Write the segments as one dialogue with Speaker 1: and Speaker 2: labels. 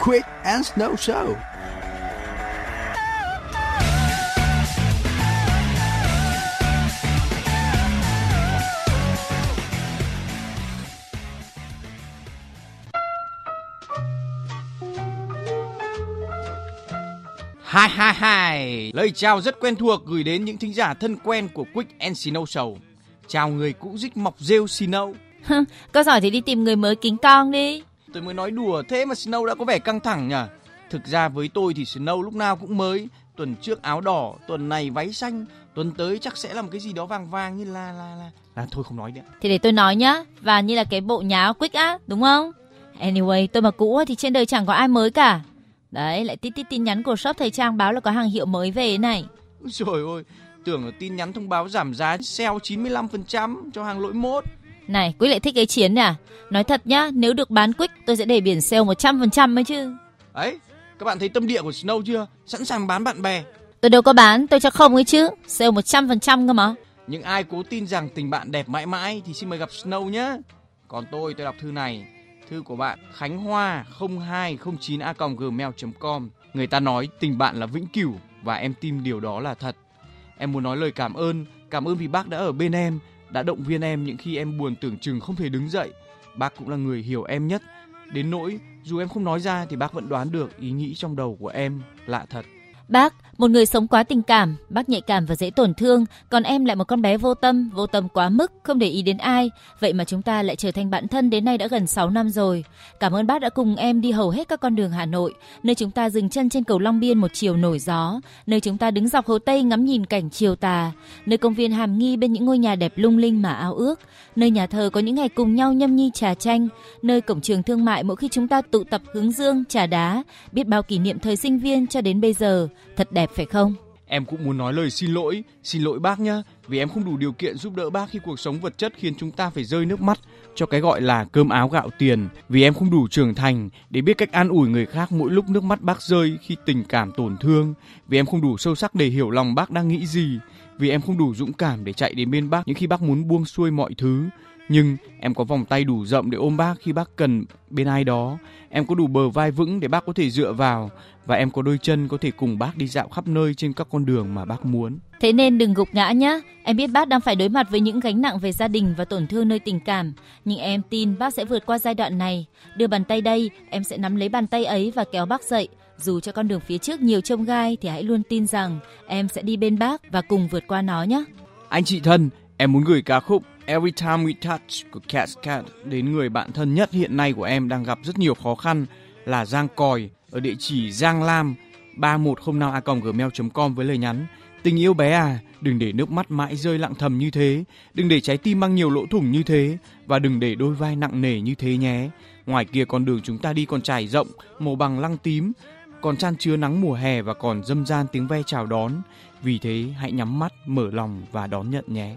Speaker 1: Quick and Snow Show.
Speaker 2: Hai hai hai, lời chào rất quen thuộc gửi đến những thính giả thân quen của Quick and Snow Show. Chào người cũ dích mọc rêu Snow.
Speaker 3: Có giỏi thì đi tìm người mới kính con đi.
Speaker 2: Tôi mới nói đùa thế mà Snow đã có vẻ căng thẳng nhỉ. Thực ra với tôi thì Snow lúc nào cũng mới. Tuần trước áo đỏ, tuần này váy xanh, tuần tới chắc sẽ là một cái gì đó vàng vàng như là là là. À, thôi không nói nữa.
Speaker 3: Thì để tôi nói nhá, và như là cái bộ nháo Quick á, đúng không? Anyway, tôi mà cũ thì trên đời chẳng có ai mới cả. Đấy, lại tít tít tin nhắn của shop thời trang báo là có hàng hiệu mới về này.
Speaker 2: Rồi ôi, tưởng là tin nhắn thông báo giảm giá sale 95% cho hàng lỗi mốt.
Speaker 3: Này, Quý lại thích cái chiến à? Nói thật nhá, nếu được bán Quick tôi sẽ để biển sale 100% ấy chứ.
Speaker 2: Ấy, các bạn thấy tâm địa của Snow chưa? Sẵn sàng bán bạn bè.
Speaker 3: Tôi đâu có bán, tôi cho không ấy chứ. Sale 100% cơ mà.
Speaker 2: Những ai cố tin rằng tình bạn đẹp mãi mãi thì xin mời gặp Snow nhé. Còn tôi, tôi đọc thư này. Thư của bạn Khánh Hoa 0209a gmail.com. Người ta nói tình bạn là vĩnh cửu và em tin điều đó là thật. Em muốn nói lời cảm ơn, cảm ơn vì bác đã ở bên em, đã động viên em những khi em buồn tưởng chừng không thể đứng dậy. Bác cũng là người hiểu em nhất. Đến nỗi dù em không nói ra thì bác vẫn đoán được ý nghĩ trong đầu của em lạ thật.
Speaker 3: Bác, một người sống quá tình cảm, bác nhạy cảm và dễ tổn thương, còn em lại một con bé vô tâm, vô tâm quá mức, không để ý đến ai. Vậy mà chúng ta lại trở thành bạn thân đến nay đã gần 6 năm rồi. Cảm ơn bác đã cùng em đi hầu hết các con đường Hà Nội, nơi chúng ta dừng chân trên cầu Long Biên một chiều nổi gió, nơi chúng ta đứng dọc hồ Tây ngắm nhìn cảnh chiều tà, nơi công viên hàm nghi bên những ngôi nhà đẹp lung linh mà ao ước, nơi nhà thờ có những ngày cùng nhau nhâm nhi trà chanh, nơi cổng trường thương mại mỗi khi chúng ta tụ tập hướng dương, trà đá, biết bao kỷ niệm thời sinh viên cho đến bây giờ, thật đẹp phải không?
Speaker 2: Em cũng muốn nói lời xin lỗi, xin lỗi bác nhá, vì em không đủ điều kiện giúp đỡ bác khi cuộc sống vật chất khiến chúng ta phải rơi nước mắt cho cái gọi là cơm áo gạo tiền, vì em không đủ trưởng thành để biết cách an ủi người khác mỗi lúc nước mắt bác rơi khi tình cảm tổn thương, vì em không đủ sâu sắc để hiểu lòng bác đang nghĩ gì, vì em không đủ dũng cảm để chạy đến bên bác những khi bác muốn buông xuôi mọi thứ. Nhưng em có vòng tay đủ rộng để ôm bác khi bác cần bên ai đó. Em có đủ bờ vai vững để bác có thể dựa vào và em có đôi chân có thể cùng bác đi dạo khắp nơi trên các con đường mà bác muốn.
Speaker 3: Thế nên đừng gục ngã nhé. Em biết bác đang phải đối mặt với những gánh nặng về gia đình và tổn thương nơi tình cảm, nhưng em tin bác sẽ vượt qua giai đoạn này. Đưa bàn tay đây, em sẽ nắm lấy bàn tay ấy và kéo bác dậy. Dù cho con đường phía trước nhiều trông gai thì hãy luôn tin rằng em sẽ đi bên bác và cùng vượt qua nó nhé.
Speaker 2: Anh chị thân, em muốn gửi ca khúc Every Time We Touch của Cat Cat đến người bạn thân nhất hiện nay của em đang gặp rất nhiều khó khăn là Giang Còi ở địa chỉ Giang Lam 3105a.gmail.com với lời nhắn Tình yêu bé à, đừng để nước mắt mãi rơi lặng thầm như thế, đừng để trái tim mang nhiều lỗ thủng như thế và đừng để đôi vai nặng nề như thế nhé. Ngoài kia con đường chúng ta đi còn trải rộng, màu bằng lăng tím, còn chan chứa nắng mùa hè và còn dâm gian tiếng ve chào đón. Vì thế hãy nhắm mắt, mở lòng và đón nhận nhé.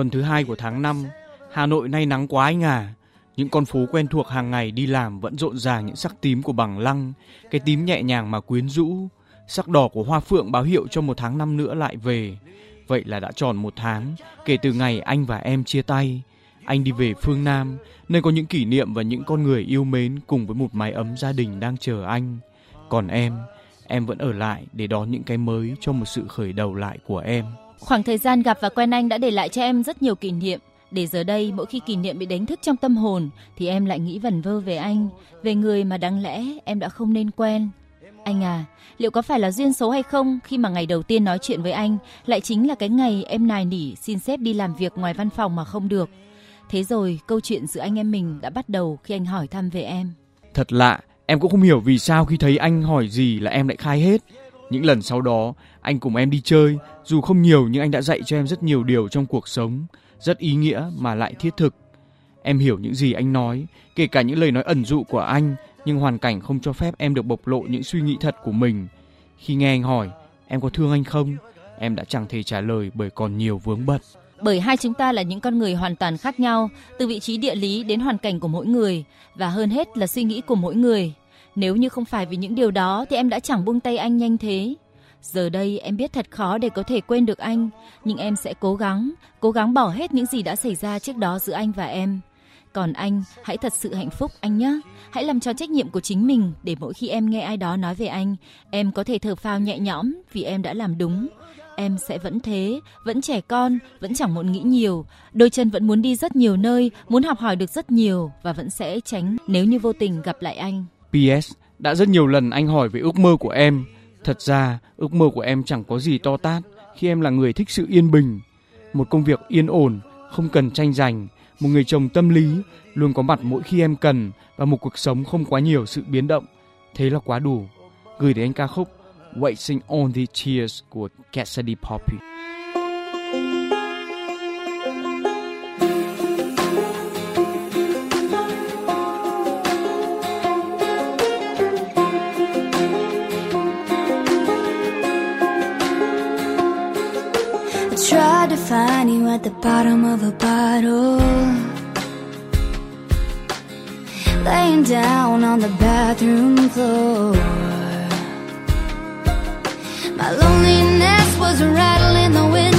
Speaker 2: Tuần thứ hai của tháng 5, Hà Nội nay nắng quá anh à. Những con phố quen thuộc hàng ngày đi làm vẫn rộn ràng những sắc tím của bằng lăng, cái tím nhẹ nhàng mà quyến rũ. Sắc đỏ của hoa phượng báo hiệu cho một tháng năm nữa lại về. Vậy là đã tròn một tháng kể từ ngày anh và em chia tay. Anh đi về phương Nam, nơi có những kỷ niệm và những con người yêu mến cùng với một mái ấm gia đình đang chờ anh. Còn em, em vẫn ở lại để đón những cái mới cho một sự khởi đầu lại của em.
Speaker 3: Khoảng thời gian gặp và quen anh đã để lại cho em rất nhiều kỷ niệm. Để giờ đây, mỗi khi kỷ niệm bị đánh thức trong tâm hồn, thì em lại nghĩ vẩn vơ về anh, về người mà đáng lẽ em đã không nên quen. Anh à, liệu có phải là duyên số hay không khi mà ngày đầu tiên nói chuyện với anh lại chính là cái ngày em nài nỉ xin sếp đi làm việc ngoài văn phòng mà không được. Thế rồi, câu chuyện giữa anh em mình đã bắt đầu khi anh hỏi thăm về em.
Speaker 2: Thật lạ, em cũng không hiểu vì sao khi thấy anh hỏi gì là em lại khai hết. Những lần sau đó, anh cùng em đi chơi, dù không nhiều nhưng anh đã dạy cho em rất nhiều điều trong cuộc sống, rất ý nghĩa mà lại thiết thực. Em hiểu những gì anh nói, kể cả những lời nói ẩn dụ của anh, nhưng hoàn cảnh không cho phép em được bộc lộ những suy nghĩ thật của mình. Khi nghe anh hỏi, em có thương anh không? Em đã chẳng thể trả lời bởi còn nhiều vướng bận.
Speaker 3: Bởi hai chúng ta là những con người hoàn toàn khác nhau, từ vị trí địa lý đến hoàn cảnh của mỗi người và hơn hết là suy nghĩ của mỗi người. Nếu như không phải vì những điều đó thì em đã chẳng buông tay anh nhanh thế. Giờ đây em biết thật khó để có thể quên được anh, nhưng em sẽ cố gắng, cố gắng bỏ hết những gì đã xảy ra trước đó giữa anh và em. Còn anh, hãy thật sự hạnh phúc anh nhé. Hãy làm cho trách nhiệm của chính mình để mỗi khi em nghe ai đó nói về anh, em có thể thở phào nhẹ nhõm vì em đã làm đúng. Em sẽ vẫn thế, vẫn trẻ con, vẫn chẳng muốn nghĩ nhiều. Đôi chân vẫn muốn đi rất nhiều nơi, muốn học hỏi được rất nhiều và vẫn sẽ tránh nếu như vô tình gặp lại anh.
Speaker 2: P.S đã rất nhiều lần anh hỏi về ước mơ của em. Thật ra, ước mơ của em chẳng có gì to tát khi em là người thích sự yên bình. Một công việc yên ổn, không cần tranh giành, một người chồng tâm lý, luôn có mặt mỗi khi em cần và một cuộc sống không quá nhiều sự biến động. Thế là quá đủ. Gửi đến anh ca khúc Waiting on the Tears của Cassidy Poppy.
Speaker 4: You at the bottom of a bottle. Laying down on the bathroom floor. My loneliness was rattling the windows.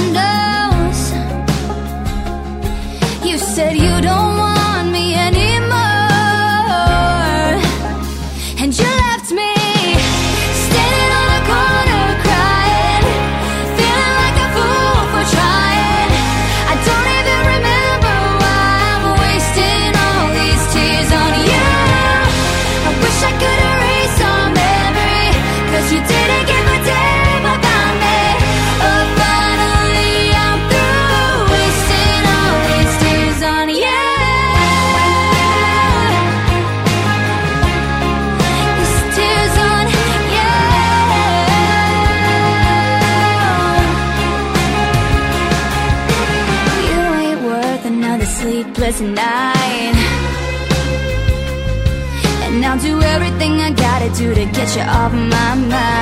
Speaker 4: Do to get you off my mind.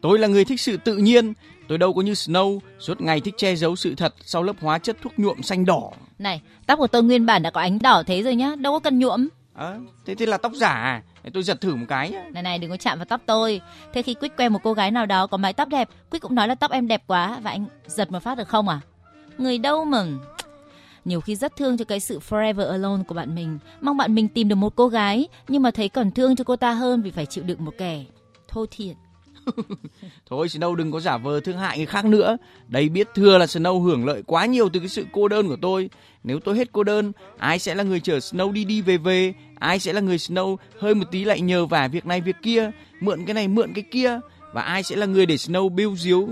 Speaker 2: Tôi là người thích sự tự nhiên. Tôi đâu có như Snow, suốt ngày thích che giấu sự thật sau lớp hóa chất thuốc nhuộm xanh đỏ.
Speaker 3: Này, tóc của tôi nguyên bản đã có ánh đỏ thế rồi nhá, đâu có cần nhuộm.
Speaker 2: À, thế thì là tóc giả à? Tôi giật thử một cái nhá.
Speaker 3: Này này đừng có chạm vào tóc tôi. Thế khi Quyết quen một cô gái nào đó có mái tóc đẹp, Quyết cũng nói là tóc em đẹp quá và anh giật một phát được không à? Người đâu mà nhiều khi rất thương cho cái sự forever alone của bạn mình mong bạn mình tìm được một cô gái nhưng mà thấy còn thương cho cô ta hơn vì phải chịu đựng một kẻ thô thiển
Speaker 2: Thôi Snow đừng có giả vờ thương hại người khác nữa. Đây biết thừa là Snow hưởng lợi quá nhiều từ cái sự cô đơn của tôi. Nếu tôi hết cô đơn, ai sẽ là người chở Snow đi đi về về? Ai sẽ là người Snow hơi một tí lại nhờ vả việc này việc kia, mượn cái này mượn cái kia? Và ai sẽ là người để Snow biêu diếu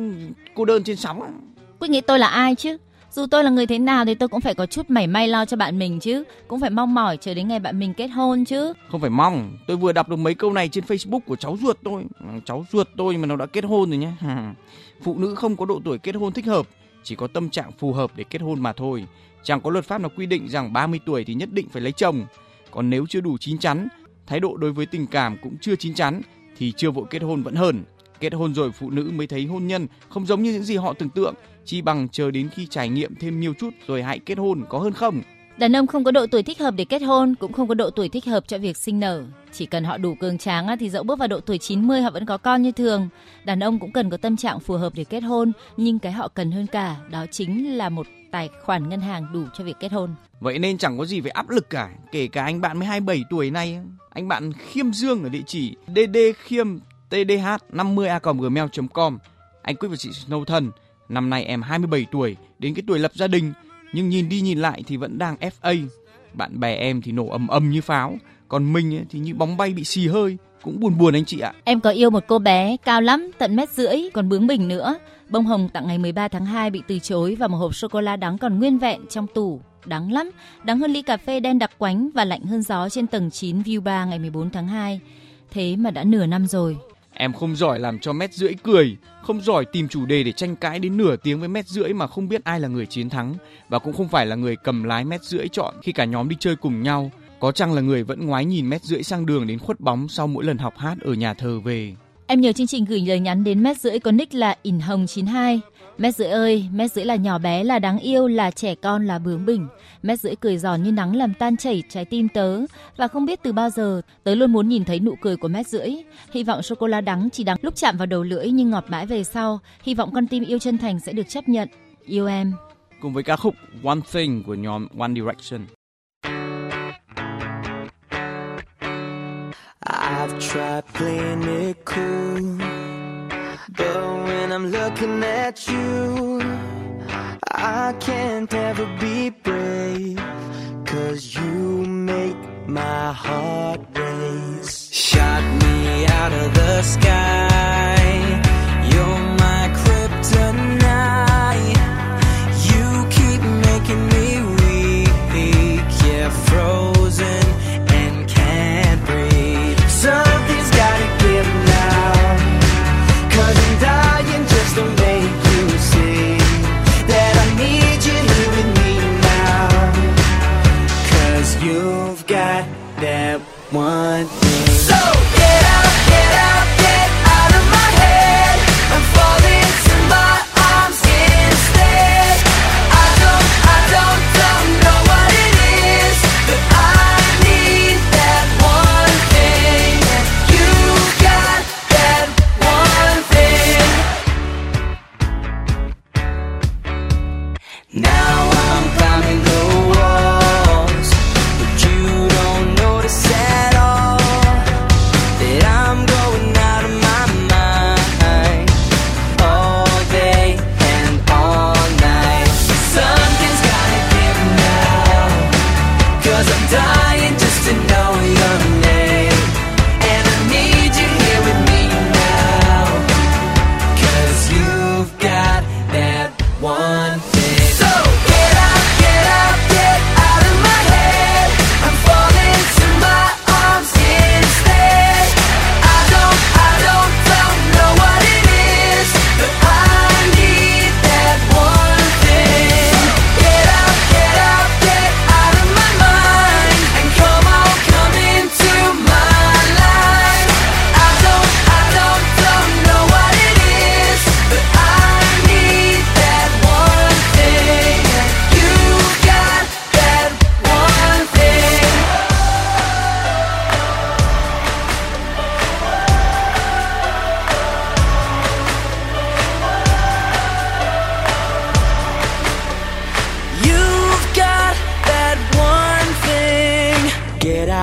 Speaker 2: cô đơn trên sóng?
Speaker 3: Quyết nghĩ tôi là ai chứ dù tôi là người thế nào thì tôi cũng phải có chút mảy may lo cho bạn mình chứ cũng phải mong mỏi chờ đến ngày bạn mình kết hôn chứ
Speaker 2: Không phải mong, tôi vừa đọc được mấy câu này trên Facebook của cháu ruột tôi. Cháu ruột tôi mà nó đã kết hôn rồi nhé. Phụ nữ không có độ tuổi kết hôn thích hợp, chỉ có tâm trạng phù hợp để kết hôn mà thôi. Chẳng có luật pháp nào quy định rằng 30 tuổi thì nhất định phải lấy chồng. Còn nếu chưa đủ chín chắn, thái độ đối với tình cảm cũng chưa chín chắn thì chưa vội kết hôn vẫn hơn. Kết hôn rồi phụ nữ mới thấy hôn nhân không giống như những gì họ tưởng tượng, chi bằng chờ đến khi trải nghiệm thêm nhiều chút rồi hãy kết hôn có hơn không?
Speaker 3: Đàn ông không có độ tuổi thích hợp để kết hôn, cũng không có độ tuổi thích hợp cho việc sinh nở. Chỉ cần họ đủ cường tráng thì dẫu bước vào độ tuổi 90 họ vẫn có con như thường. Đàn ông cũng cần có tâm trạng phù hợp để kết hôn, nhưng cái họ cần hơn cả đó chính là một tài khoản ngân hàng đủ cho việc kết hôn.
Speaker 2: Vậy nên chẳng có gì phải áp lực cả, kể cả anh bạn mới 27 tuổi này, anh bạn Khiêm Dương ở địa chỉ dd khiêm tdh50a@gmail.com. Anh Quyết và chị Snow thân, năm nay em 27 tuổi, đến cái tuổi lập gia đình, nhưng nhìn đi nhìn lại thì vẫn đang FA. Bạn bè em thì nổ ầm ầm như pháo, còn mình ấy thì như bóng bay bị xì hơi, cũng buồn buồn anh chị ạ.
Speaker 3: Em có yêu một cô bé cao lắm, tận mét rưỡi, còn bướng bỉnh nữa. Bông hồng tặng ngày 13 tháng 2 bị từ chối và một hộp sô cô la đắng còn nguyên vẹn trong tủ. Đắng lắm, đắng hơn ly cà phê đen đặc quánh và lạnh hơn gió trên tầng 9 View Bar ngày 14 tháng 2. Thế mà đã nửa năm rồi.
Speaker 2: Em không giỏi làm cho mét rưỡi cười, không giỏi tìm chủ đề để tranh cãi đến nửa tiếng với mét rưỡi mà không biết ai là người chiến thắng và cũng không phải là người cầm lái mét rưỡi chọn khi cả nhóm đi chơi cùng nhau. Có chăng là người vẫn ngoái nhìn mét rưỡi sang đường đến khuất bóng sau mỗi lần học hát ở nhà thờ về.
Speaker 3: Em nhờ chương trình gửi lời nhắn đến mét rưỡi có nick là ỉn hồng 92. Mét rưỡi ơi, mét rưỡi là nhỏ bé, là đáng yêu, là trẻ con, là bướng bỉnh. Mét rưỡi cười giòn như nắng làm tan chảy trái tim tớ. Và không biết từ bao giờ, tớ luôn muốn nhìn thấy nụ cười của mét rưỡi. Hy vọng sô-cô-la đắng chỉ đắng lúc chạm vào đầu lưỡi nhưng ngọt mãi về sau. Hy vọng con tim yêu chân thành sẽ được chấp nhận. Yêu em.
Speaker 2: Cùng với ca khúc One Thing của nhóm One Direction.
Speaker 5: I've tried playing it cool, but when I'm looking at you, I can't ever be brave, cause you make my heart race. Shot me out of the sky, you're my kryptonite. You keep making me weak, yeah, frozen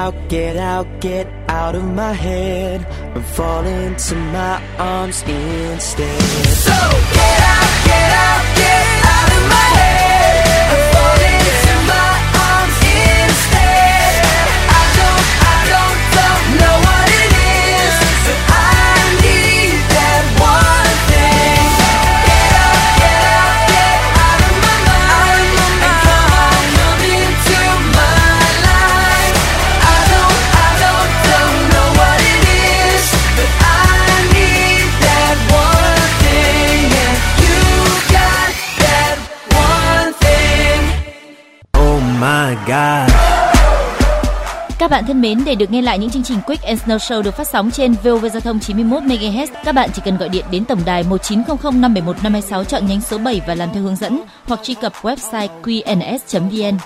Speaker 5: out, get out, get out of my head. I'm falling to my arms instead. So get out,
Speaker 3: bạn thân mến, để được nghe lại những chương trình Quick and Snow Show được phát sóng trên VOV Giao thông 91 MHz, các bạn chỉ cần gọi điện đến tổng đài 1900 571 526 chọn nhánh số 7 và làm theo hướng dẫn hoặc truy cập website qns.vn.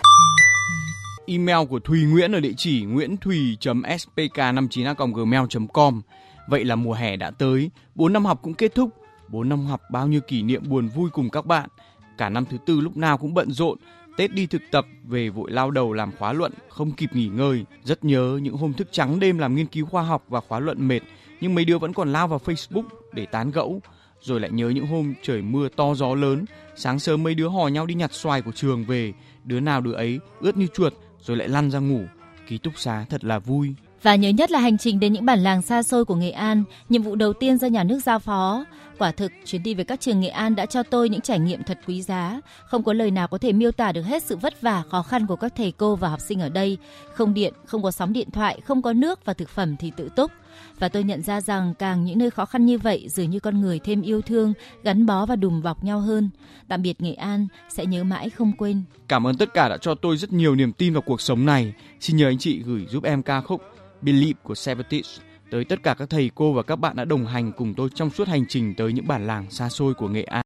Speaker 2: Email của Thùy Nguyễn ở địa chỉ nguyễn.thùy.spk59a@gmail.com. Vậy là mùa hè đã tới, 4 năm học cũng kết thúc. 4 năm học bao nhiêu kỷ niệm buồn vui cùng các bạn. Cả năm thứ tư lúc nào cũng bận rộn, Tết đi thực tập, về vội lao đầu làm khóa luận, không kịp nghỉ ngơi. Rất nhớ những hôm thức trắng đêm làm nghiên cứu khoa học và khóa luận mệt, nhưng mấy đứa vẫn còn lao vào Facebook để tán gẫu. Rồi lại nhớ những hôm trời mưa to gió lớn, sáng sớm mấy đứa hò nhau đi nhặt xoài của trường về, đứa nào đứa ấy ướt như chuột rồi lại lăn ra ngủ. Ký túc xá thật là vui.
Speaker 3: Và nhớ nhất là hành trình đến những bản làng xa xôi của Nghệ An, nhiệm vụ đầu tiên do nhà nước giao phó. Quả thực, chuyến đi về các trường Nghệ An đã cho tôi những trải nghiệm thật quý giá. Không có lời nào có thể miêu tả được hết sự vất vả, khó khăn của các thầy cô và học sinh ở đây. Không điện, không có sóng điện thoại, không có nước và thực phẩm thì tự túc. Và tôi nhận ra rằng càng những nơi khó khăn như vậy dường như con người thêm yêu thương, gắn bó và đùm bọc nhau hơn. Tạm biệt Nghệ An, sẽ nhớ mãi không quên.
Speaker 2: Cảm ơn tất cả đã cho tôi rất nhiều niềm tin vào cuộc sống này. Xin nhờ anh chị gửi giúp em ca khúc Believe của Savatage tới tất cả các thầy cô và các bạn đã đồng hành cùng tôi trong suốt hành trình tới những bản làng xa xôi của Nghệ An.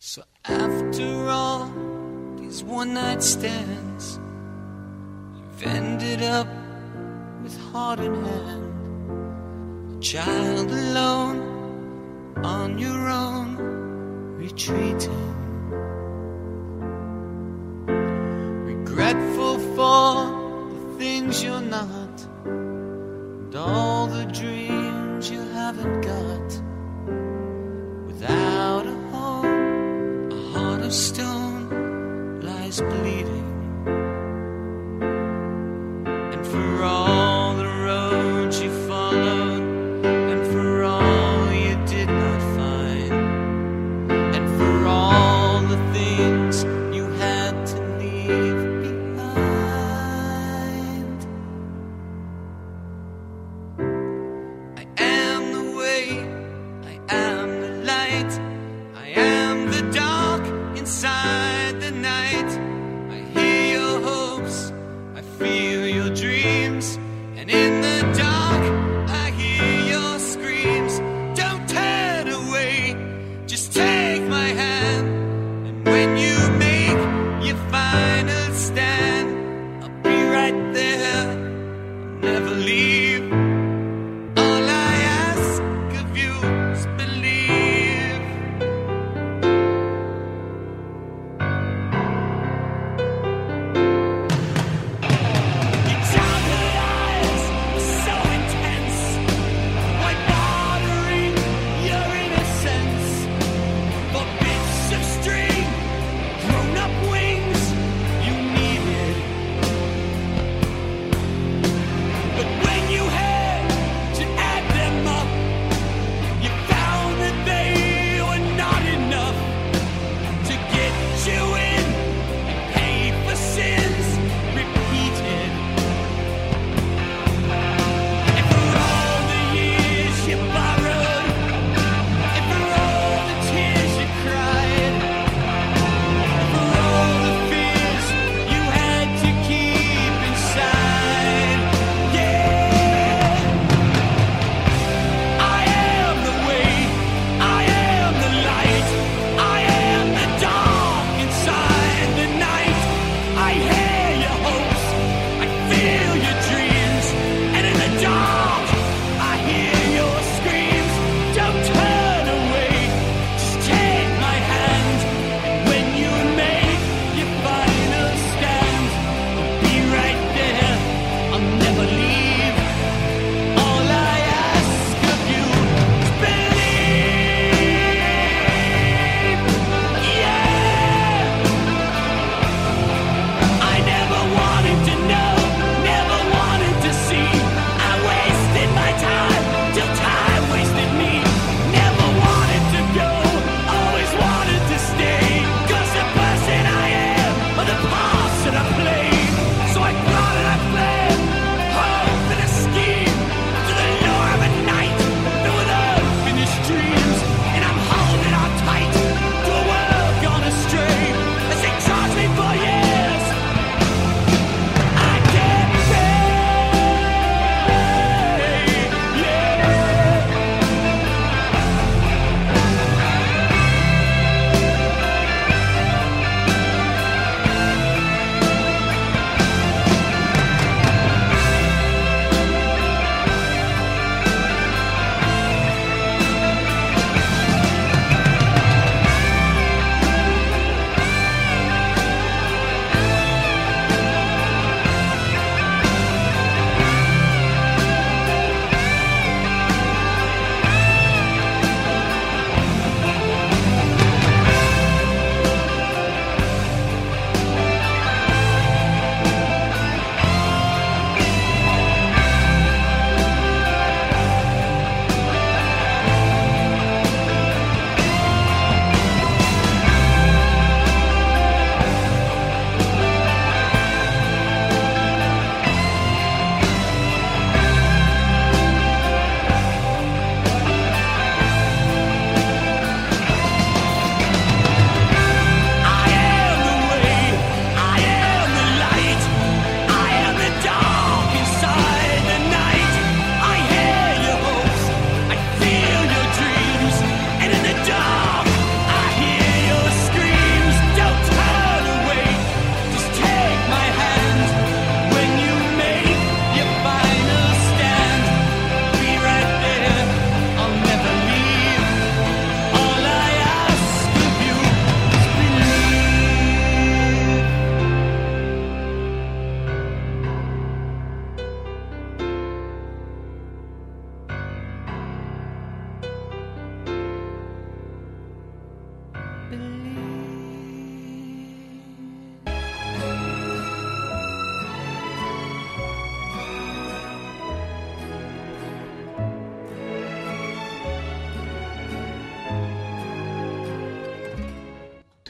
Speaker 6: So after all these one night stands, you've ended up with heart in hand, a child alone on your own, retreating. Regretful for the things you're not, and all the dreams you haven't got. Without a home, a heart of stone lies bleeding.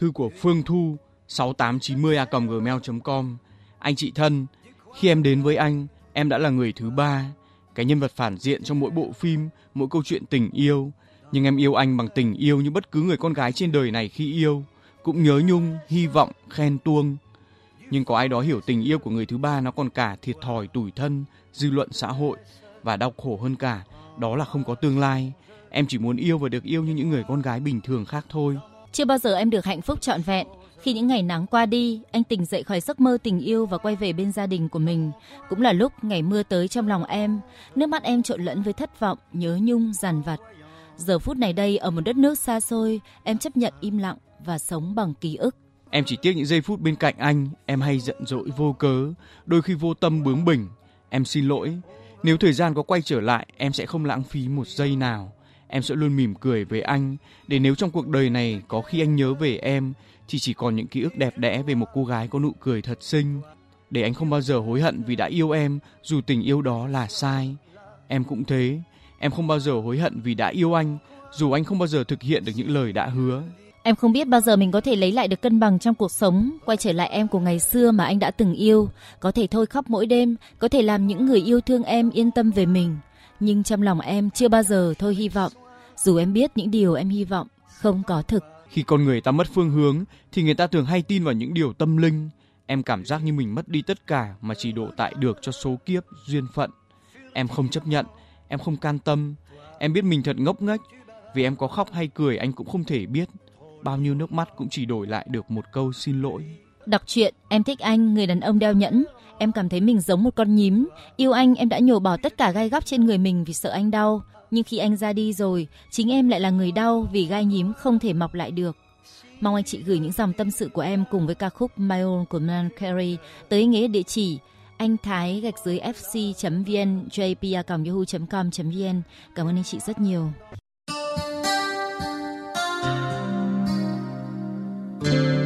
Speaker 2: Thư của Phương Thu 6890a@gmail.com Anh chị thân, khi em đến với anh, em đã là người thứ ba, cái nhân vật phản diện trong mỗi bộ phim, mỗi câu chuyện tình yêu. Nhưng em yêu anh bằng tình yêu như bất cứ người con gái trên đời này khi yêu, cũng nhớ nhung, hy vọng, khen tuông. Nhưng có ai đó hiểu tình yêu của người thứ ba nó còn cả thiệt thòi tủi thân, dư luận xã hội và đau khổ hơn cả, đó là không có tương lai. Em chỉ muốn yêu và được yêu như những người con gái bình thường khác thôi.
Speaker 3: Chưa bao giờ em được hạnh phúc trọn vẹn. Khi những ngày nắng qua đi, anh tỉnh dậy khỏi giấc mơ tình yêu và quay về bên gia đình của mình. Cũng là lúc ngày mưa tới trong lòng em, nước mắt em trộn lẫn với thất vọng, nhớ nhung, dằn vặt. Giờ phút này đây ở một đất nước xa xôi, em chấp nhận im lặng và sống bằng ký ức.
Speaker 2: Em chỉ tiếc những giây phút bên cạnh anh, em hay giận dỗi vô cớ, đôi khi vô tâm bướng bỉnh. Em xin lỗi, nếu thời gian có quay trở lại, em sẽ không lãng phí một giây nào. Em sẽ luôn mỉm cười với anh, để nếu trong cuộc đời này có khi anh nhớ về em, thì chỉ còn những ký ức đẹp đẽ về một cô gái có nụ cười thật xinh. Để anh không bao giờ hối hận vì đã yêu em, dù tình yêu đó là sai. Em cũng thế, em không bao giờ hối hận vì đã yêu anh, dù anh không bao giờ thực hiện được những lời đã hứa.
Speaker 3: Em không biết bao giờ mình có thể lấy lại được cân bằng trong cuộc sống, quay trở lại em của ngày xưa mà anh đã từng yêu, có thể thôi khóc mỗi đêm, có thể làm những người yêu thương em yên tâm về mình. Nhưng trong lòng em chưa bao giờ thôi hy vọng, dù em biết những điều em hy vọng không có thực.
Speaker 2: Khi con người ta mất phương hướng thì người ta thường hay tin vào những điều tâm linh. Em cảm giác như mình mất đi tất cả mà chỉ đổ tại được cho số kiếp, duyên phận. Em không chấp nhận, em không can tâm. Em biết mình thật ngốc nghếch, vì em có khóc hay cười anh cũng không thể biết. Bao nhiêu nước mắt cũng chỉ đổi lại được một câu xin lỗi.
Speaker 3: Đọc truyện, em thích anh, người đàn ông đeo nhẫn. Em cảm thấy mình giống một con nhím. Yêu anh, em đã nhổ bỏ tất cả gai góc trên người mình vì sợ anh đau. Nhưng khi anh ra đi rồi, chính em lại là người đau vì gai nhím không thể mọc lại được. Mong anh chị gửi những dòng tâm sự của em cùng với ca khúc My Own của Man Carey tới nghĩa địa chỉ anh thái gạch dưới fc.vn jpa.yahoo.com.vn Cảm ơn anh chị rất nhiều.
Speaker 7: I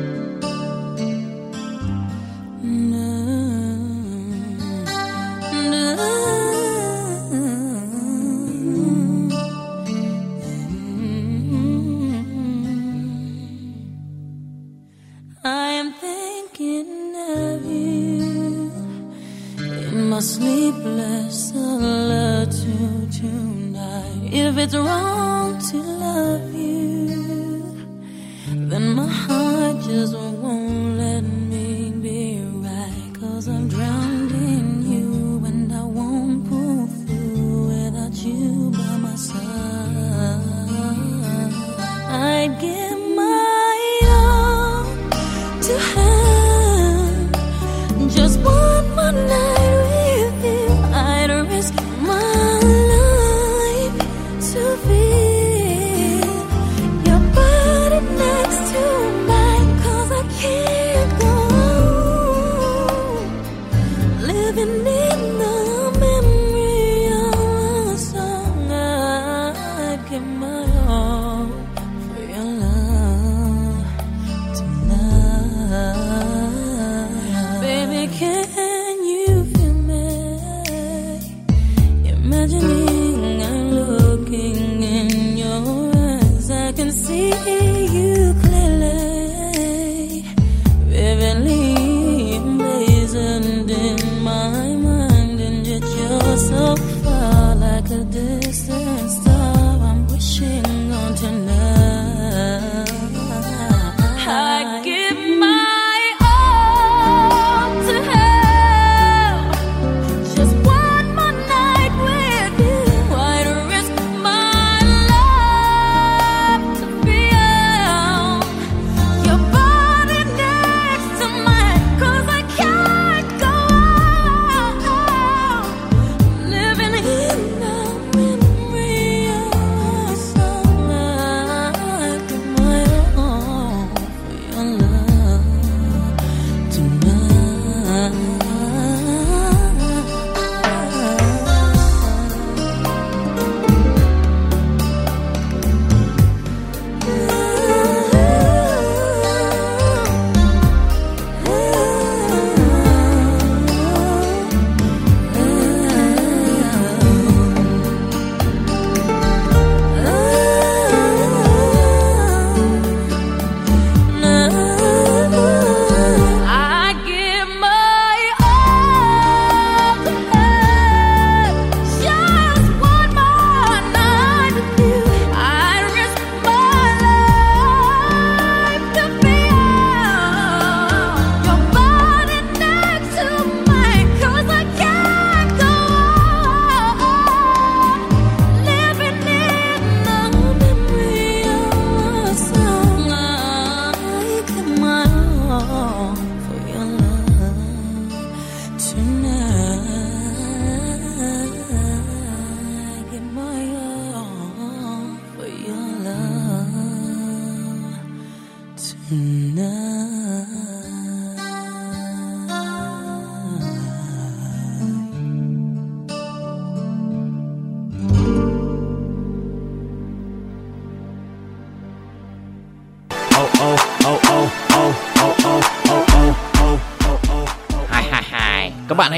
Speaker 7: my sleepless solitude tonight. If it's wrong to love you, then my heart just won't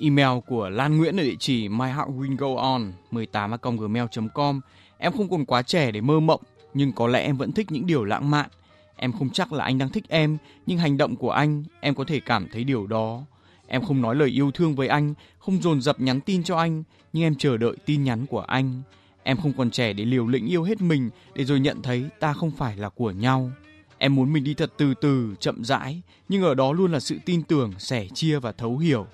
Speaker 4: Email của Lan Nguyễn ở địa chỉ myheartwillgoon 18 gmail.com. Em không còn quá trẻ để mơ mộng, nhưng có lẽ em vẫn thích những điều lãng mạn. Em không chắc là anh đang thích em, nhưng hành động của anh, em có thể cảm thấy điều đó. Em không nói lời yêu thương với anh, không dồn dập nhắn tin cho anh, nhưng em chờ đợi tin nhắn của anh. Em không còn trẻ để liều lĩnh yêu hết mình, để rồi nhận thấy ta không phải là của nhau. Em muốn mình đi thật từ từ, chậm rãi, nhưng ở đó luôn là sự tin tưởng, sẻ chia và thấu hiểu.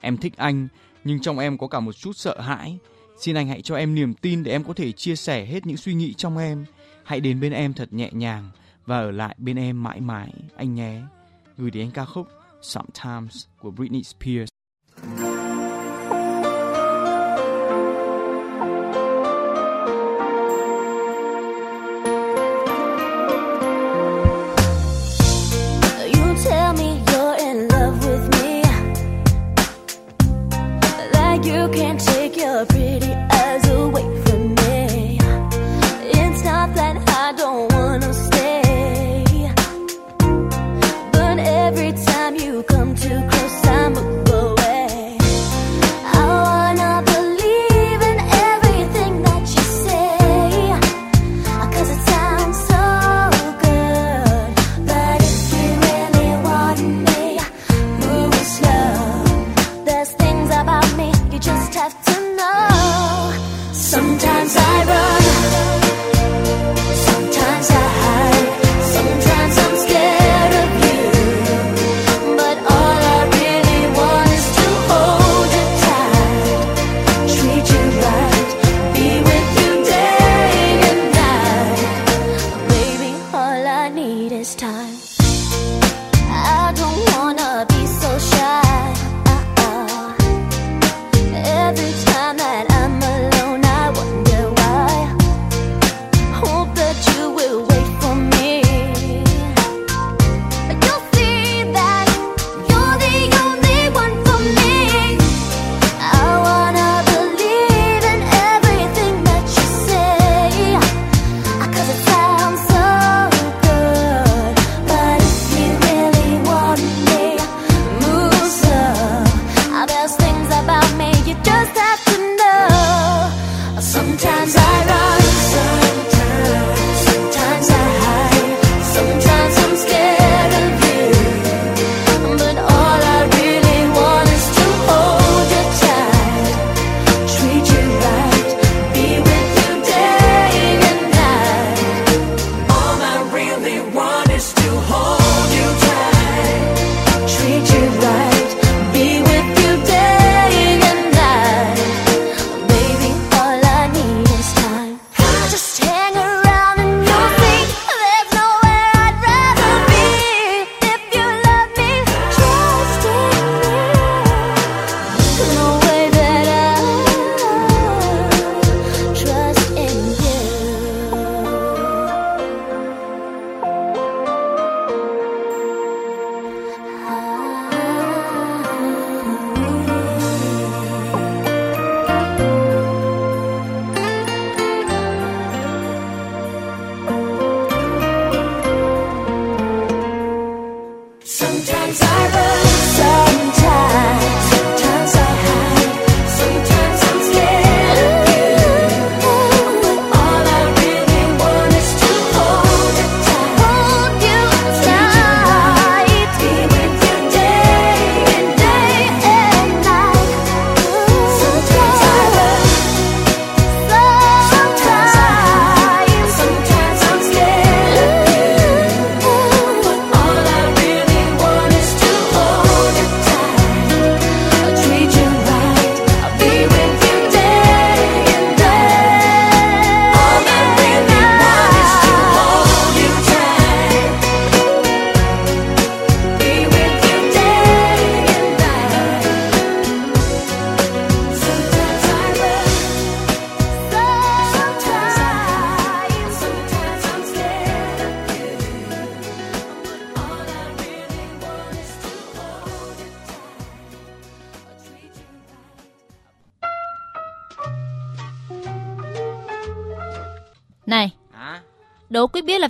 Speaker 4: Em thích anh, nhưng trong em có cả một chút sợ hãi. Xin anh hãy cho em niềm tin để em có thể chia sẻ hết những suy nghĩ trong em. Hãy đến bên em thật nhẹ nhàng và ở lại bên em mãi mãi, anh nhé. Gửi đến anh ca khúc Sometimes của Britney Spears.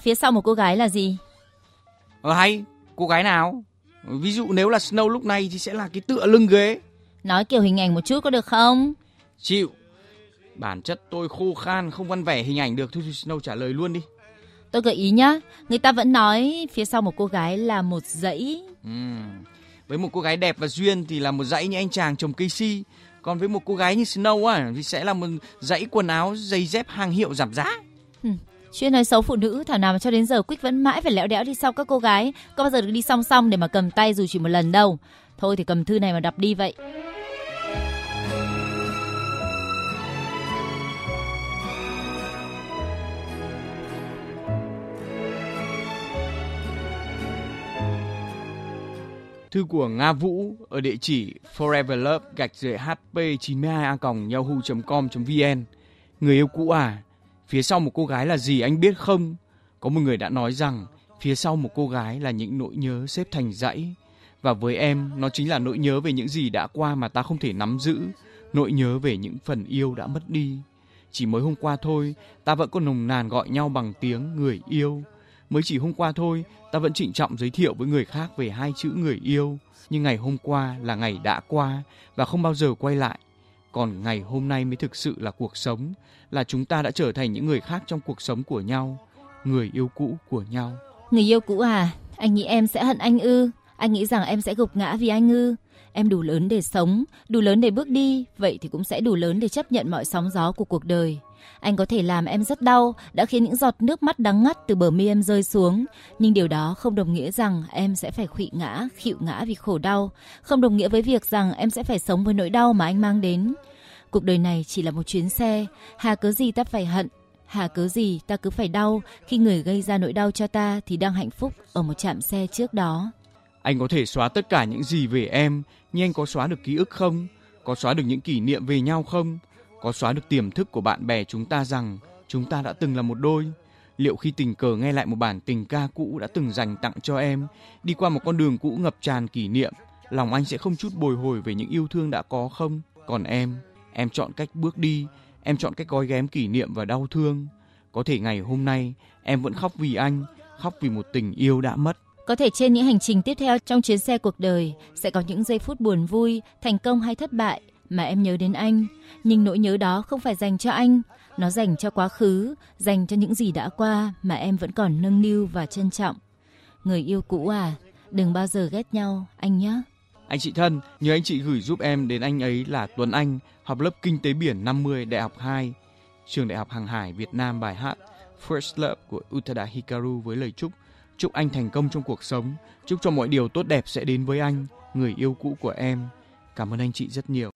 Speaker 3: Phía sau một cô gái là gì?
Speaker 2: ờ hay, cô gái nào? Ví dụ nếu là Snow lúc này thì sẽ là cái tựa lưng ghế.
Speaker 3: Nói kiểu hình ảnh một chút có được không?
Speaker 2: Chịu. Bản chất tôi khô khan không văn vẻ hình ảnh được thôi Snow trả lời luôn đi.
Speaker 3: Tôi gợi ý nhá, người ta vẫn nói phía sau một cô gái là một dãy.
Speaker 2: Ừm. Với một cô gái đẹp và duyên thì là một dãy như anh chàng trồng cây si. Còn với một cô gái như Snow á thì sẽ là một dãy quần áo, giày dép hàng hiệu giảm giá.
Speaker 3: Chuyên nói xấu phụ nữ, thảo nào mà cho đến giờ Quyết vẫn mãi phải lẽo đẽo đi sau các cô gái. Có bao giờ được đi song song để mà cầm tay dù chỉ một lần đâu. Thôi thì cầm thư này mà đọc đi vậy.
Speaker 2: Thư của Nga Vũ ở địa chỉ foreverlove gạch dưới hp 92 a yahoo.com.vn. Người yêu cũ à, phía sau một cô gái là gì anh biết không? Có một người đã nói rằng phía sau một cô gái là những nỗi nhớ xếp thành dãy. Và với em, nó chính là nỗi nhớ về những gì đã qua mà ta không thể nắm giữ, nỗi nhớ về những phần yêu đã mất đi. Chỉ mới hôm qua thôi, ta vẫn còn nồng nàn gọi nhau bằng tiếng người yêu. Mới chỉ hôm qua thôi, ta vẫn trịnh trọng giới thiệu với người khác về hai chữ người yêu. Nhưng ngày hôm qua là ngày đã qua và không bao giờ quay lại. Còn ngày hôm nay mới thực sự là cuộc sống, là chúng ta đã trở thành những người khác trong cuộc sống của nhau, người yêu cũ của nhau.
Speaker 3: Người yêu cũ à, anh nghĩ em sẽ hận anh ư? Anh nghĩ rằng em sẽ gục ngã vì anh ư? Em đủ lớn để sống, đủ lớn để bước đi, vậy thì cũng sẽ đủ lớn để chấp nhận mọi sóng gió của cuộc đời. Anh có thể làm em rất đau, đã khiến những giọt nước mắt đắng ngắt từ bờ mi em rơi xuống. Nhưng điều đó không đồng nghĩa rằng em sẽ phải khụy ngã, khịu ngã vì khổ đau. Không đồng nghĩa với việc rằng em sẽ phải sống với nỗi đau mà anh mang đến. Cuộc đời này chỉ là một chuyến xe, hà cớ gì ta phải hận, hà cớ gì ta cứ phải đau khi người gây ra nỗi đau cho ta thì đang hạnh phúc ở một trạm xe trước đó.
Speaker 2: Anh có thể xóa tất cả những gì về em, nhưng anh có xóa được ký ức không? Có xóa được những kỷ niệm về nhau không? Có xóa được tiềm thức của bạn bè chúng ta rằng chúng ta đã từng là một đôi? Liệu khi tình cờ nghe lại một bản tình ca cũ đã từng dành tặng cho em, đi qua một con đường cũ ngập tràn kỷ niệm, lòng anh sẽ không chút bồi hồi về những yêu thương đã có không? Còn em, em chọn cách bước đi, em chọn cách gói ghém kỷ niệm và đau thương. Có thể ngày hôm nay em vẫn khóc vì anh, khóc vì một tình yêu đã mất.
Speaker 3: Có thể trên những hành trình tiếp theo trong chuyến xe cuộc đời sẽ có những giây phút buồn vui, thành công hay thất bại mà em nhớ đến anh. Nhưng nỗi nhớ đó không phải dành cho anh, nó dành cho quá khứ, dành cho những gì đã qua mà em vẫn còn nâng niu và trân trọng. Người yêu cũ à, đừng bao giờ ghét nhau, anh nhé.
Speaker 2: Anh chị thân, nhớ anh chị gửi giúp em đến anh ấy là Tuấn Anh, học lớp Kinh tế Biển 50, Đại học 2, Trường Đại học Hàng hải Việt Nam bài hát First Love của Utada Hikaru với lời chúc Chúc anh thành công trong cuộc sống, chúc cho mọi điều tốt đẹp sẽ đến với anh, người yêu cũ của em. Cảm ơn anh chị rất nhiều.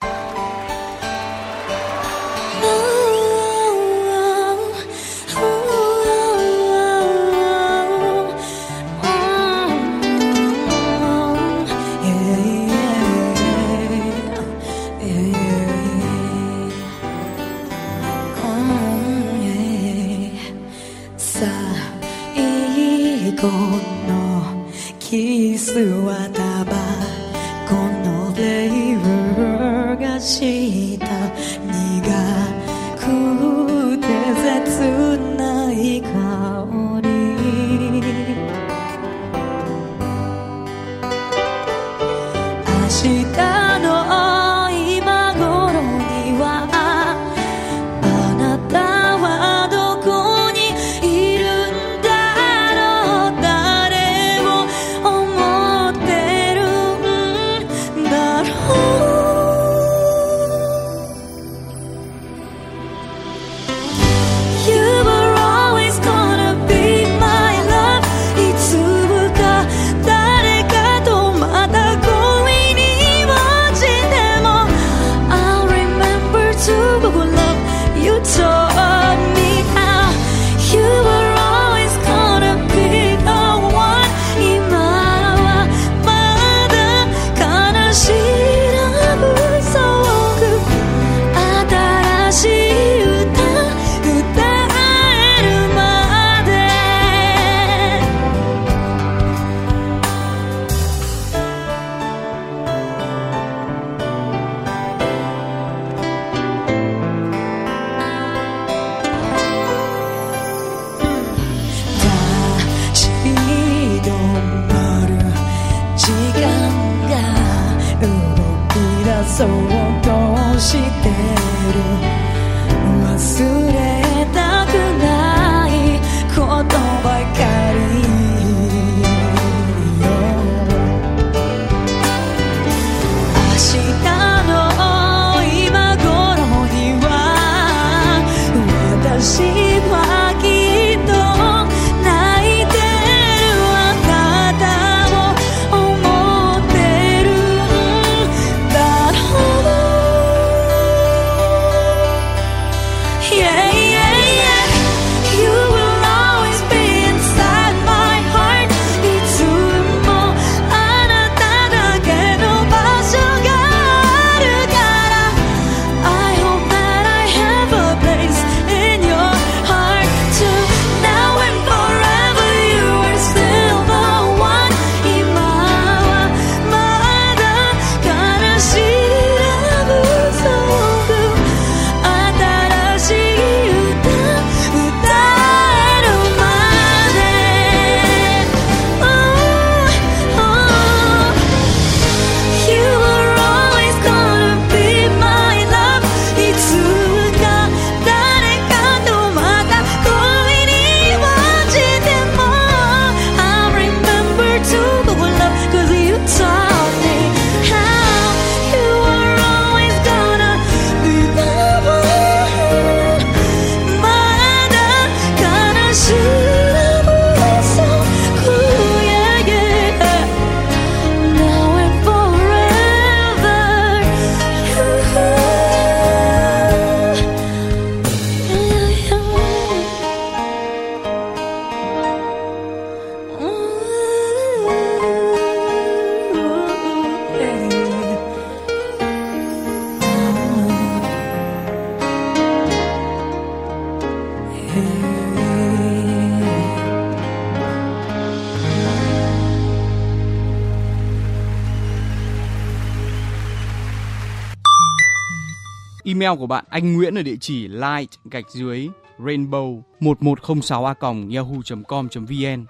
Speaker 4: Email của bạn anh Nguyễn ở địa chỉ light gạch dưới rainbow 1106 a yahoo.com.vn.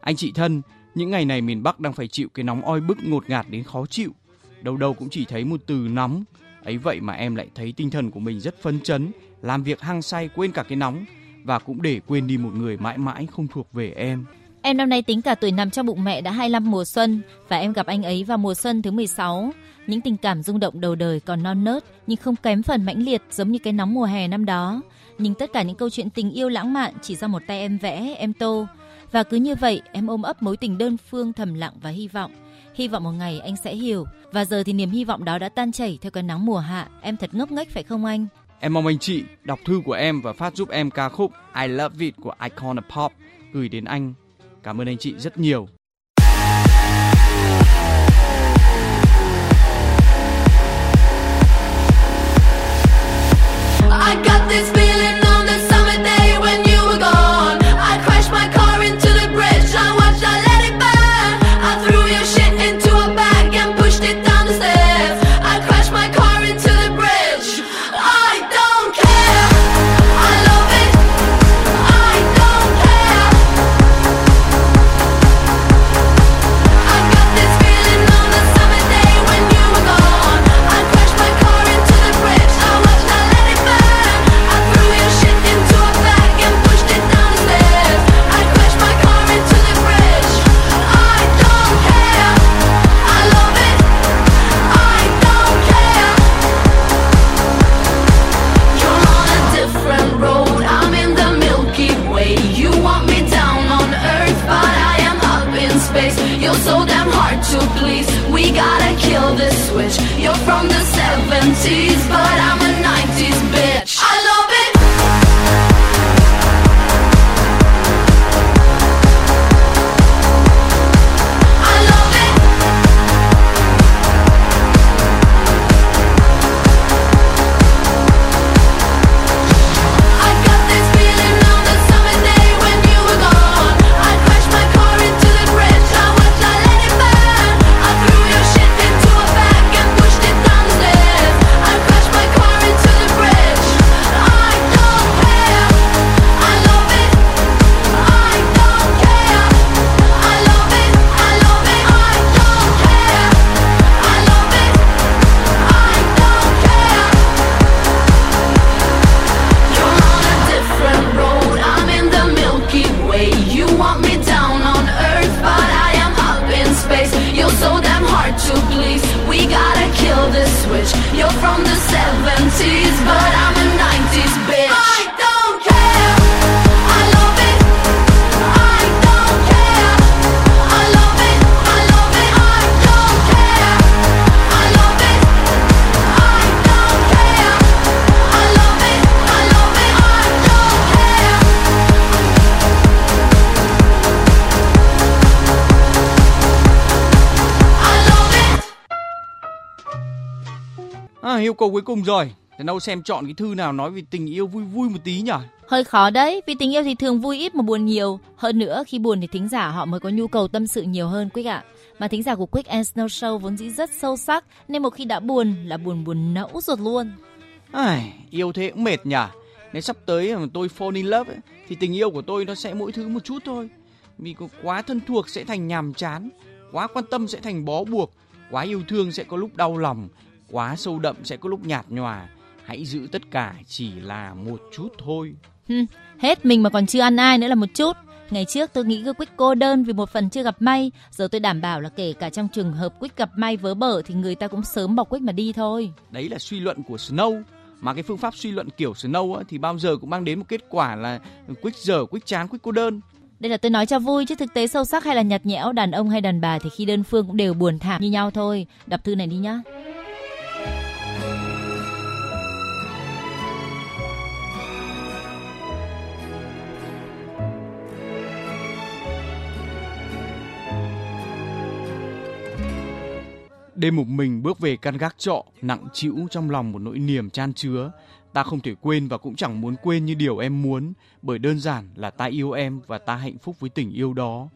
Speaker 4: Anh chị thân, những ngày này miền Bắc đang phải chịu cái nóng oi bức ngột ngạt đến khó chịu. Đầu đầu cũng chỉ thấy một từ nóng. Ấy vậy mà em lại thấy tinh thần của mình rất phấn chấn, làm việc hăng say quên cả cái nóng và cũng để quên đi một người mãi mãi không thuộc về em.
Speaker 3: Em năm nay tính cả tuổi nằm trong bụng mẹ đã 25 mùa xuân và em gặp anh ấy vào mùa xuân thứ 16. Những tình cảm rung động đầu đời còn non nớt nhưng không kém phần mãnh liệt giống như cái nóng mùa hè năm đó. Nhưng tất cả những câu chuyện tình yêu lãng mạn chỉ do một tay em vẽ, em tô. Và cứ như vậy em ôm ấp mối tình đơn phương thầm lặng và hy vọng. Hy vọng một ngày anh sẽ hiểu. Và giờ thì niềm hy vọng đó đã tan chảy theo cái nắng mùa hạ. Em thật ngốc nghếch phải không anh?
Speaker 4: Em mong anh chị đọc thư của em và phát giúp em ca khúc I Love It của Icona Pop gửi đến anh. Cảm ơn anh chị rất nhiều.
Speaker 2: Cầu cuối cùng rồi. Để đâu xem chọn cái thư nào nói về tình yêu vui vui một tí nhỉ?
Speaker 3: Hơi khó đấy, vì tình yêu thì thường vui ít mà buồn nhiều. Hơn nữa, khi buồn thì thính giả họ mới có nhu cầu tâm sự nhiều hơn Quick ạ. Mà thính giả của Quick and Snow Show vốn dĩ rất sâu sắc, nên một khi đã buồn là buồn buồn nẫu ruột luôn.
Speaker 2: Ai, yêu thế cũng mệt nhỉ. Nếu sắp tới mà tôi fall in love ấy, thì tình yêu của tôi nó sẽ mỗi thứ một chút thôi. Vì quá thân thuộc sẽ thành nhàm chán, quá quan tâm sẽ thành bó buộc, quá yêu thương sẽ có lúc đau lòng, quá sâu đậm sẽ có lúc nhạt nhòa. Hãy giữ tất cả chỉ là một chút thôi.
Speaker 3: Hết mình mà còn chưa ăn ai nữa là một chút. Ngày trước tôi nghĩ cái Quick cô đơn vì một phần chưa gặp may, giờ tôi đảm bảo là kể cả trong trường hợp Quick gặp may vớ bở thì người ta cũng sớm bỏ Quick mà đi thôi.
Speaker 2: Đấy là suy luận của Snow. Mà cái phương pháp suy luận kiểu Snow á, thì bao giờ cũng mang đến một kết quả là Quick dở, Quick chán, Quick cô đơn.
Speaker 3: Đây là tôi nói cho vui chứ thực tế sâu sắc hay là nhạt nhẽo đàn ông hay đàn bà thì khi đơn phương cũng đều buồn thảm như nhau thôi. Đọc thư này đi nhá.
Speaker 2: Đêm một mình bước về căn gác trọ, nặng trĩu trong lòng một nỗi niềm chan chứa. Ta không thể quên và cũng chẳng muốn quên như điều em muốn, bởi đơn giản là ta yêu em và ta hạnh phúc với tình yêu đó.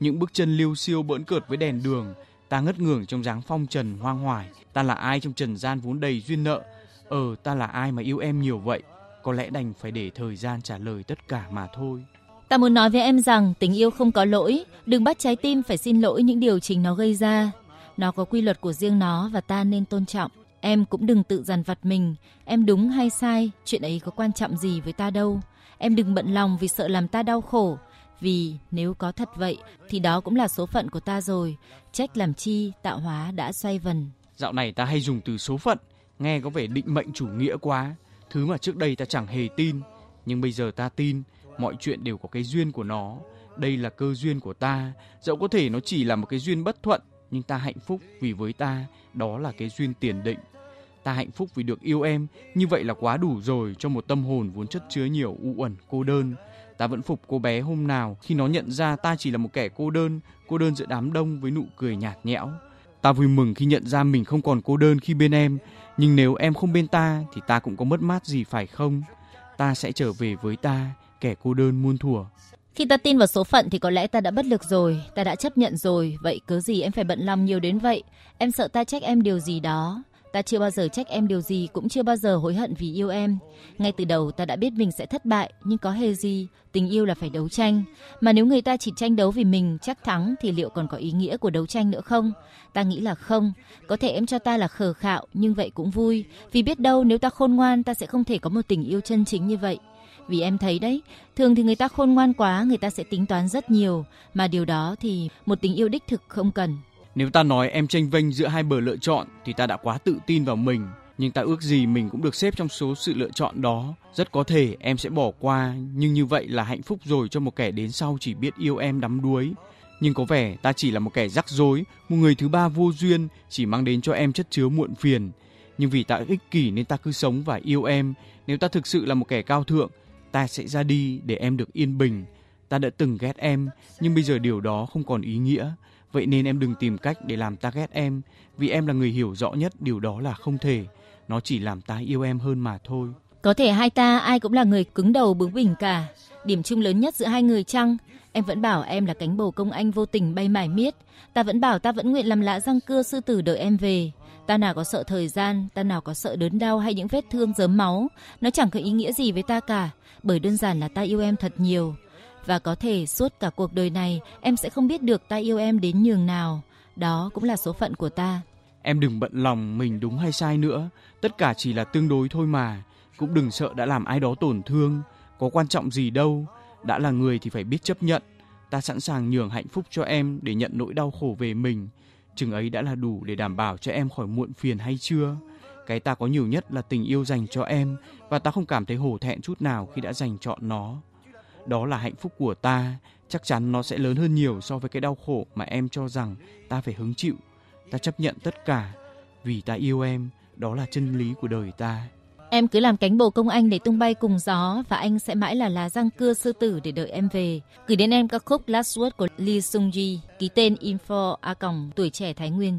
Speaker 2: Những bước chân liêu xiêu bỡn cợt với đèn đường, ta ngất ngưởng trong dáng phong trần hoang hoài. Ta là ai trong trần gian vốn đầy duyên nợ? Ờ, ta là ai mà yêu em nhiều vậy? Có lẽ đành phải để thời gian trả lời tất cả mà thôi.
Speaker 3: Ta muốn nói với em rằng tình yêu không có lỗi, đừng bắt trái tim phải xin lỗi những điều chính nó gây ra. Nó có quy luật của riêng nó và ta nên tôn trọng. Em cũng đừng tự dằn vặt mình, em đúng hay sai, chuyện ấy có quan trọng gì với ta đâu. Em đừng bận lòng vì sợ làm ta đau khổ, vì nếu có thật vậy thì đó cũng là số phận của ta rồi. Trách làm chi, tạo hóa đã xoay vần.
Speaker 2: Dạo này ta hay dùng từ số phận, nghe có vẻ định mệnh chủ nghĩa quá. Thứ mà trước đây ta chẳng hề tin, nhưng bây giờ ta tin, mọi chuyện đều có cái duyên của nó. Đây là cơ duyên của ta, dẫu có thể nó chỉ là một cái duyên bất thuận, nhưng ta hạnh phúc vì với ta đó là cái duyên tiền định. Ta hạnh phúc vì được yêu em, như vậy là quá đủ rồi cho một tâm hồn vốn chất chứa nhiều u uẩn cô đơn. Ta vẫn phục cô bé hôm nào khi nó nhận ra ta chỉ là một kẻ cô đơn, cô đơn giữa đám đông với nụ cười nhạt nhẽo. Ta vui mừng khi nhận ra mình không còn cô đơn khi bên em, nhưng nếu em không bên ta thì ta cũng có mất mát gì phải không? Ta sẽ trở về với ta, kẻ cô đơn muôn thuở.
Speaker 3: Khi ta tin vào số phận thì có lẽ ta đã bất lực rồi, ta đã chấp nhận rồi, vậy cớ gì em phải bận lòng nhiều đến vậy? Em sợ ta trách em điều gì đó. Ta chưa bao giờ trách em điều gì, cũng chưa bao giờ hối hận vì yêu em. Ngay từ đầu ta đã biết mình sẽ thất bại, nhưng có hề gì, tình yêu là phải đấu tranh. Mà nếu người ta chỉ tranh đấu vì mình chắc thắng thì liệu còn có ý nghĩa của đấu tranh nữa không? Ta nghĩ là không. Có thể em cho ta là khờ khạo, nhưng vậy cũng vui. Vì biết đâu nếu ta khôn ngoan ta sẽ không thể có một tình yêu chân chính như vậy. Vì em thấy đấy, thường thì người ta khôn ngoan quá, người ta sẽ tính toán rất nhiều, mà điều đó thì một tình yêu đích thực không cần.
Speaker 2: Nếu ta nói em tranh vinh giữa hai bờ lựa chọn thì ta đã quá tự tin vào mình. Nhưng ta ước gì mình cũng được xếp trong số sự lựa chọn đó. Rất có thể em sẽ bỏ qua, nhưng như vậy là hạnh phúc rồi cho một kẻ đến sau chỉ biết yêu em đắm đuối. Nhưng có vẻ ta chỉ là một kẻ rắc rối, một người thứ ba vô duyên, chỉ mang đến cho em chất chứa muộn phiền. Nhưng vì ta ích kỷ nên ta cứ sống và yêu em. Nếu ta thực sự là một kẻ cao thượng, ta sẽ ra đi để em được yên bình. Ta đã từng ghét em, nhưng bây giờ điều đó không còn ý nghĩa. Vậy nên em đừng tìm cách để làm ta ghét em, vì em là người hiểu rõ nhất điều đó là không thể. Nó chỉ làm ta yêu em hơn mà thôi.
Speaker 3: Có thể hai ta ai cũng là người cứng đầu bướng bỉnh cả. Điểm chung lớn nhất giữa hai người chăng? Em vẫn bảo em là cánh bồ công anh vô tình bay mải miết. Ta vẫn bảo ta vẫn nguyện làm lạ răng cưa sư tử đợi em về. Ta nào có sợ thời gian, ta nào có sợ đớn đau hay những vết thương dớm máu. Nó chẳng có ý nghĩa gì với ta cả, bởi đơn giản là ta yêu em thật nhiều. Và có thể suốt cả cuộc đời này em sẽ không biết được ta yêu em đến nhường nào. Đó cũng là số phận của ta.
Speaker 2: Em đừng bận lòng mình đúng hay sai nữa, tất cả chỉ là tương đối thôi mà. Cũng đừng sợ đã làm ai đó tổn thương, có quan trọng gì đâu. Đã là người thì phải biết chấp nhận. Ta sẵn sàng nhường hạnh phúc cho em để nhận nỗi đau khổ về mình chừng ấy đã là đủ để đảm bảo cho em khỏi muộn phiền hay chưa? Cái ta có nhiều nhất là tình yêu dành cho em, và ta không cảm thấy hổ thẹn chút nào khi đã dành chọn nó. Đó là hạnh phúc của ta, chắc chắn nó sẽ lớn hơn nhiều so với cái đau khổ mà em cho rằng ta phải hứng chịu. Ta chấp nhận tất cả vì ta yêu em, đó là chân lý của đời ta.
Speaker 6: Em cứ làm cánh bồ công anh để tung bay cùng gió và anh sẽ mãi là lá răng cưa sư tử để đợi em về. Gửi đến em ca khúc Last Word của Lee Sung Ji, ký tên info a còng tuổi trẻ thái nguyên